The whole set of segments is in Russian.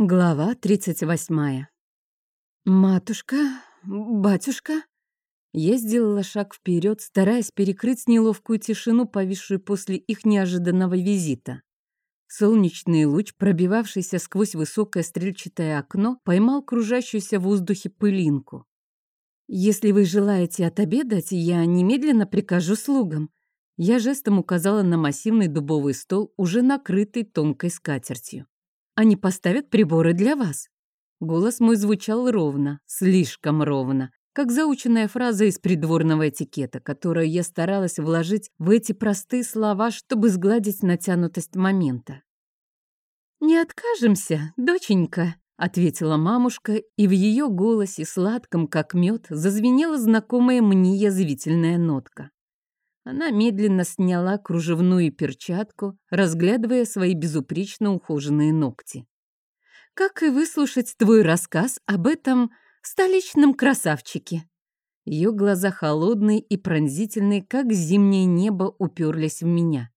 Глава 38. «Матушка, батюшка?» Я сделала шаг вперед, стараясь перекрыть неловкую тишину, повисшую после их неожиданного визита. Солнечный луч, пробивавшийся сквозь высокое стрельчатое окно, поймал кружащуюся в воздухе пылинку. «Если вы желаете отобедать, я немедленно прикажу слугам». Я жестом указала на массивный дубовый стол, уже накрытый тонкой скатертью. Они поставят приборы для вас». Голос мой звучал ровно, слишком ровно, как заученная фраза из придворного этикета, которую я старалась вложить в эти простые слова, чтобы сгладить натянутость момента. «Не откажемся, доченька», — ответила мамушка, и в ее голосе, сладком как мед, зазвенела знакомая мне язвительная нотка. Она медленно сняла кружевную перчатку, разглядывая свои безупречно ухоженные ногти. «Как и выслушать твой рассказ об этом столичном красавчике?» Ее глаза холодные и пронзительные, как зимнее небо, уперлись в меня.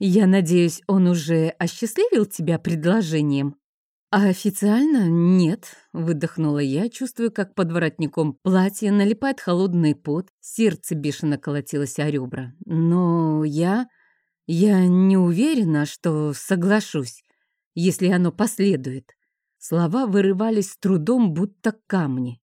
«Я надеюсь, он уже осчастливил тебя предложением?» «А официально нет», — выдохнула я, чувствуя, как под воротником платья налипает холодный пот, сердце бешено колотилось о ребра. «Но я... я не уверена, что соглашусь, если оно последует». Слова вырывались с трудом, будто камни.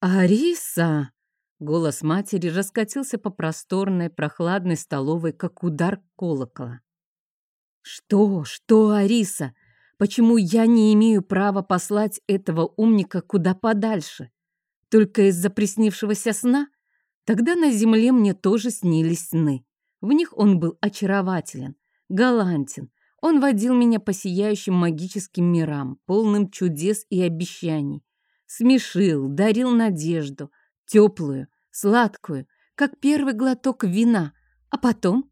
«Ариса!» — голос матери раскатился по просторной, прохладной столовой, как удар колокола. «Что? Что, Ариса?» Почему я не имею права послать этого умника куда подальше? Только из-за приснившегося сна? Тогда на земле мне тоже снились сны. В них он был очарователен, галантен. Он водил меня по сияющим магическим мирам, полным чудес и обещаний. Смешил, дарил надежду, теплую, сладкую, как первый глоток вина, а потом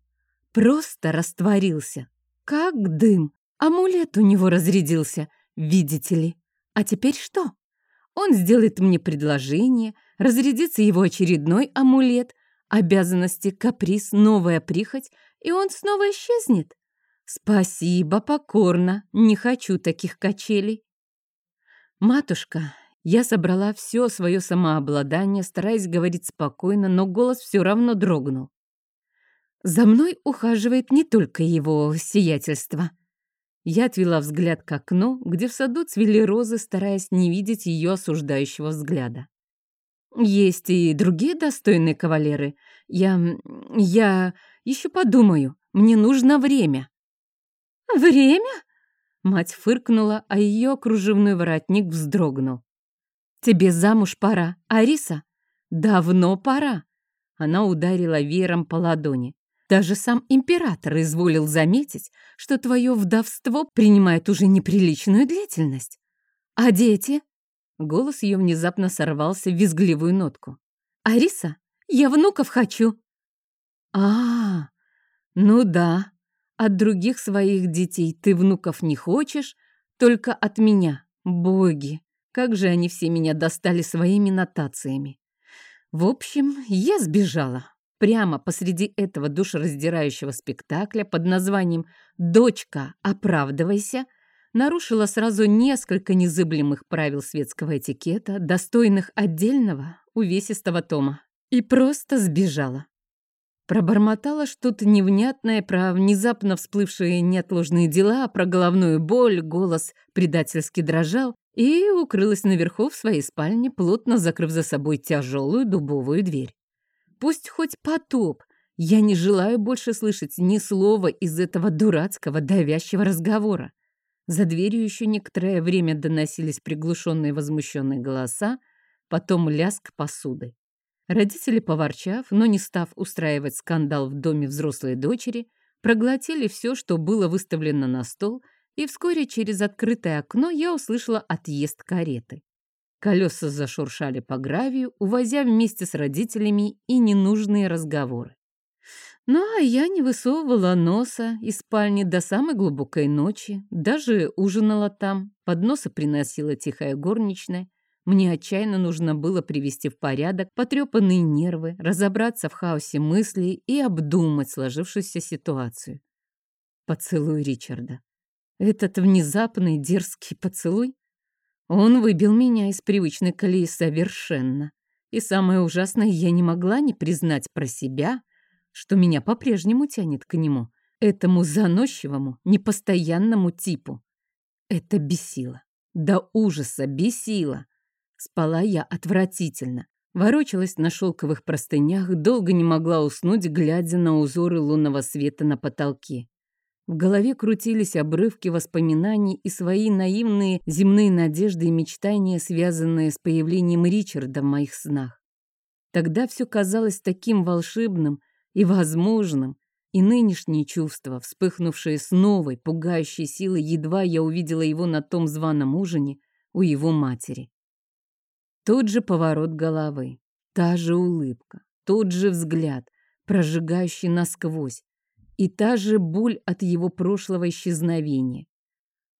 просто растворился, как дым, Амулет у него разрядился, видите ли. А теперь что? Он сделает мне предложение, разрядится его очередной амулет, обязанности, каприз, новая прихоть, и он снова исчезнет. Спасибо, покорно, не хочу таких качелей. Матушка, я собрала все свое самообладание, стараясь говорить спокойно, но голос все равно дрогнул. За мной ухаживает не только его сиятельство. Я отвела взгляд к окну, где в саду цвели розы, стараясь не видеть ее осуждающего взгляда. Есть и другие достойные кавалеры. Я... я еще подумаю. Мне нужно время. Время? Мать фыркнула, а ее кружевной воротник вздрогнул. Тебе замуж пора, Ариса? Давно пора. Она ударила веером по ладони. Даже сам император изволил заметить, что твое вдовство принимает уже неприличную длительность. А дети? Голос ее внезапно сорвался в визгливую нотку. «Ариса, я внуков хочу!» «А, ну да, от других своих детей ты внуков не хочешь, только от меня. Боги, как же они все меня достали своими нотациями. В общем, я сбежала. Прямо посреди этого душераздирающего спектакля под названием «Дочка, оправдывайся» нарушила сразу несколько незыблемых правил светского этикета, достойных отдельного увесистого тома, и просто сбежала. Пробормотала что-то невнятное про внезапно всплывшие неотложные дела, про головную боль, голос предательски дрожал и укрылась наверху в своей спальне, плотно закрыв за собой тяжелую дубовую дверь. Пусть хоть потоп. Я не желаю больше слышать ни слова из этого дурацкого, давящего разговора. За дверью еще некоторое время доносились приглушенные возмущенные голоса, потом лязг посуды. Родители, поворчав, но не став устраивать скандал в доме взрослой дочери, проглотили все, что было выставлено на стол, и вскоре через открытое окно я услышала отъезд кареты. Колеса зашуршали по гравию, увозя вместе с родителями и ненужные разговоры. Ну, а я не высовывала носа из спальни до самой глубокой ночи, даже ужинала там, подносы приносила тихая горничная. Мне отчаянно нужно было привести в порядок потрепанные нервы, разобраться в хаосе мыслей и обдумать сложившуюся ситуацию. Поцелуй Ричарда. Этот внезапный дерзкий поцелуй? Он выбил меня из привычной колеи совершенно. И самое ужасное, я не могла не признать про себя, что меня по-прежнему тянет к нему, этому заносчивому, непостоянному типу. Это бесило. До ужаса бесило. Спала я отвратительно. Ворочалась на шелковых простынях, долго не могла уснуть, глядя на узоры лунного света на потолке. В голове крутились обрывки воспоминаний и свои наивные земные надежды и мечтания, связанные с появлением Ричарда в моих снах. Тогда все казалось таким волшебным и возможным, и нынешние чувства, вспыхнувшие с новой, пугающей силой, едва я увидела его на том званом ужине у его матери. Тот же поворот головы, та же улыбка, тот же взгляд, прожигающий насквозь, и та же боль от его прошлого исчезновения.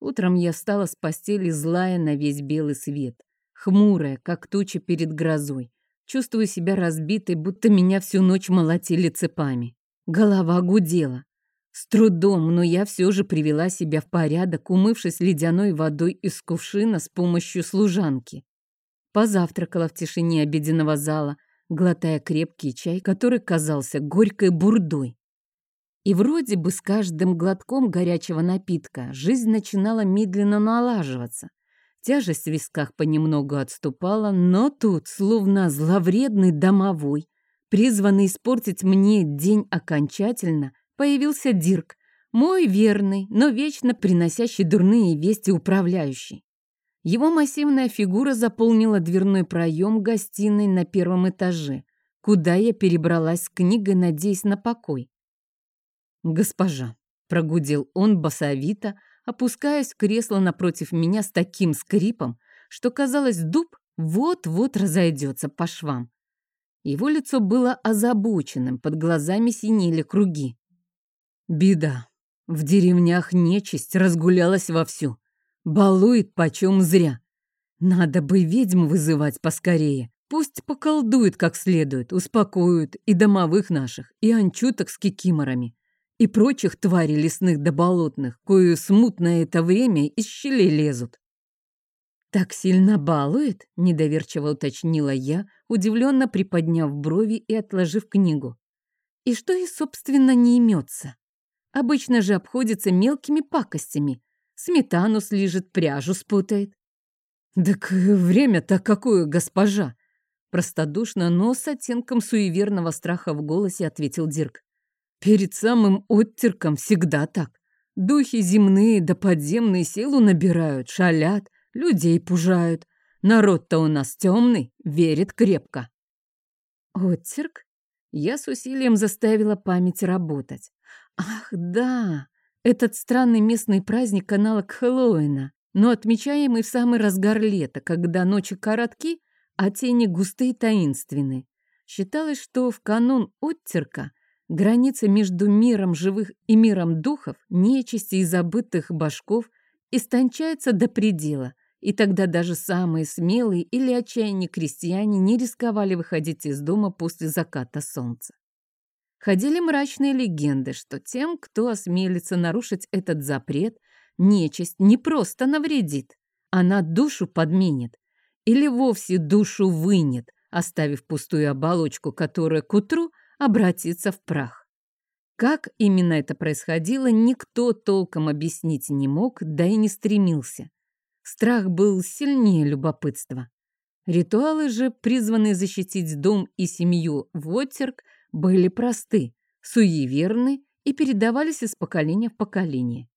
Утром я встала с постели злая на весь белый свет, хмурая, как туча перед грозой. Чувствую себя разбитой, будто меня всю ночь молотили цепами. Голова гудела. С трудом, но я все же привела себя в порядок, умывшись ледяной водой из кувшина с помощью служанки. Позавтракала в тишине обеденного зала, глотая крепкий чай, который казался горькой бурдой. И вроде бы с каждым глотком горячего напитка жизнь начинала медленно налаживаться. Тяжесть в висках понемногу отступала, но тут, словно зловредный домовой, призванный испортить мне день окончательно, появился Дирк, мой верный, но вечно приносящий дурные вести управляющий. Его массивная фигура заполнила дверной проем гостиной на первом этаже, куда я перебралась с книгой, надеясь на покой. «Госпожа», — прогудел он басовито, опускаясь в кресло напротив меня с таким скрипом, что, казалось, дуб вот-вот разойдется по швам. Его лицо было озабоченным, под глазами синели круги. «Беда. В деревнях нечисть разгулялась вовсю. Балует почем зря. Надо бы ведьм вызывать поскорее. Пусть поколдует как следует, успокоит и домовых наших, и анчуток с кикиморами и прочих тварей лесных да болотных, кое смутно это время из щелей лезут. «Так сильно балует?» — недоверчиво уточнила я, удивленно приподняв брови и отложив книгу. «И что и, собственно, не имется? Обычно же обходится мелкими пакостями. Сметану слижет, пряжу спутает». «Так время-то какое, госпожа!» Простодушно, но с оттенком суеверного страха в голосе ответил Дирк. Перед самым оттерком всегда так. Духи земные да подземные силу набирают, шалят, людей пужают. Народ-то у нас темный, верит крепко. Оттерк? Я с усилием заставила память работать. Ах, да, этот странный местный праздник аналог Хэллоуина, но отмечаемый в самый разгар лета, когда ночи коротки, а тени густые и таинственны. Считалось, что в канун оттерка Граница между миром живых и миром духов, нечисти и забытых башков истончается до предела, и тогда даже самые смелые или отчаянные крестьяне не рисковали выходить из дома после заката солнца. Ходили мрачные легенды, что тем, кто осмелится нарушить этот запрет, нечисть не просто навредит, она душу подменит или вовсе душу вынет, оставив пустую оболочку, которая к утру обратиться в прах. Как именно это происходило, никто толком объяснить не мог, да и не стремился. Страх был сильнее любопытства. Ритуалы же, призванные защитить дом и семью Воттерк, были просты, суеверны и передавались из поколения в поколение.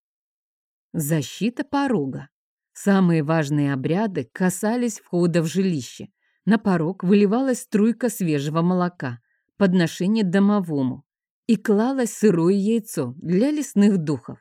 Защита порога. Самые важные обряды касались входа в жилище. На порог выливалась струйка свежего молока подношение домовому и клала сырое яйцо для лесных духов.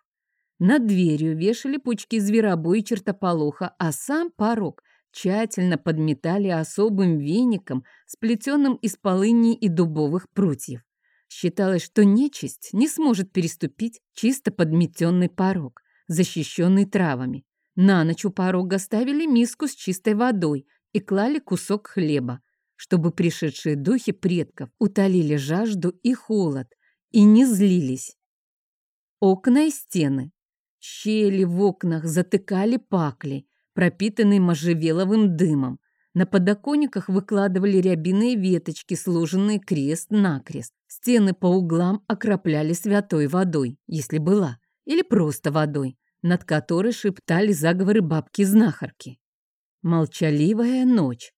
Над дверью вешали пучки зверобоя и чертополоха, а сам порог тщательно подметали особым веником, сплетенным из полыни и дубовых прутьев. Считалось, что нечисть не сможет переступить чисто подметенный порог, защищенный травами. На ночь у порога ставили миску с чистой водой и клали кусок хлеба, чтобы пришедшие духи предков утолили жажду и холод и не злились. Окна и стены. Щели в окнах затыкали пакли, пропитанные можжевеловым дымом. На подоконниках выкладывали рябиные веточки, сложенные крест-накрест. Стены по углам окропляли святой водой, если была, или просто водой, над которой шептали заговоры бабки-знахарки. Молчаливая ночь.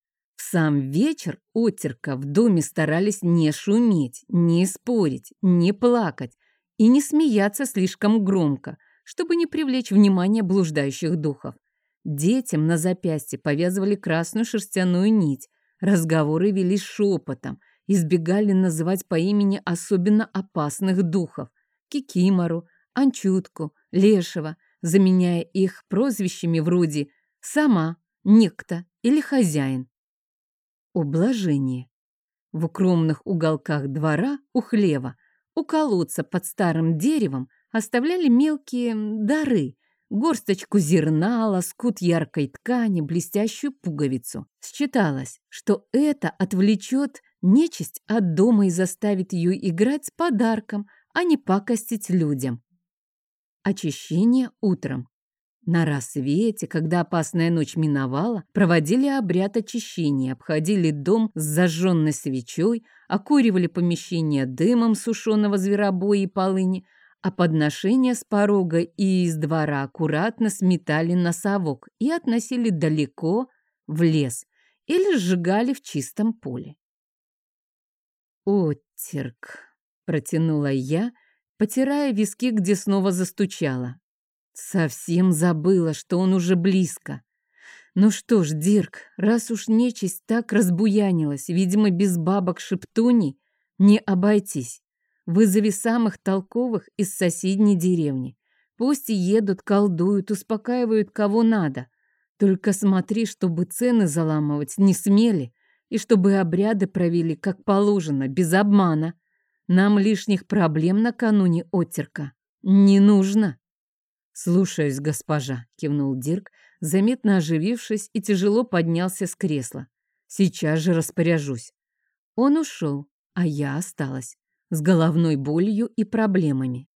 Сам вечер отерка в доме старались не шуметь, не спорить, не плакать и не смеяться слишком громко, чтобы не привлечь внимание блуждающих духов. Детям на запястье повязывали красную шерстяную нить. Разговоры велись шепотом, избегали называть по имени особенно опасных духов – Кикимору, Анчутку, Лешего, заменяя их прозвищами вроде «сама», «некто» или «хозяин». Ублажение. В укромных уголках двора у хлева, у колодца под старым деревом оставляли мелкие дары, горсточку зерна, лоскут яркой ткани, блестящую пуговицу. Считалось, что это отвлечет нечисть от дома и заставит ее играть с подарком, а не пакостить людям. Очищение утром. На рассвете, когда опасная ночь миновала, проводили обряд очищения, обходили дом с зажженной свечой, окуривали помещение дымом сушеного зверобоя и полыни, а подношения с порога и из двора аккуратно сметали на совок и относили далеко в лес или сжигали в чистом поле. «Оттерк», — протянула я, потирая виски, где снова застучала. Совсем забыла, что он уже близко. Ну что ж, Дирк, раз уж нечисть так разбуянилась, видимо, без бабок-шептуний не обойтись. Вызови самых толковых из соседней деревни. Пусть и едут, колдуют, успокаивают кого надо. Только смотри, чтобы цены заламывать не смели, и чтобы обряды провели как положено, без обмана. Нам лишних проблем накануне оттерка не нужно. «Слушаюсь, госпожа», — кивнул Дирк, заметно оживившись и тяжело поднялся с кресла. «Сейчас же распоряжусь». Он ушел, а я осталась с головной болью и проблемами.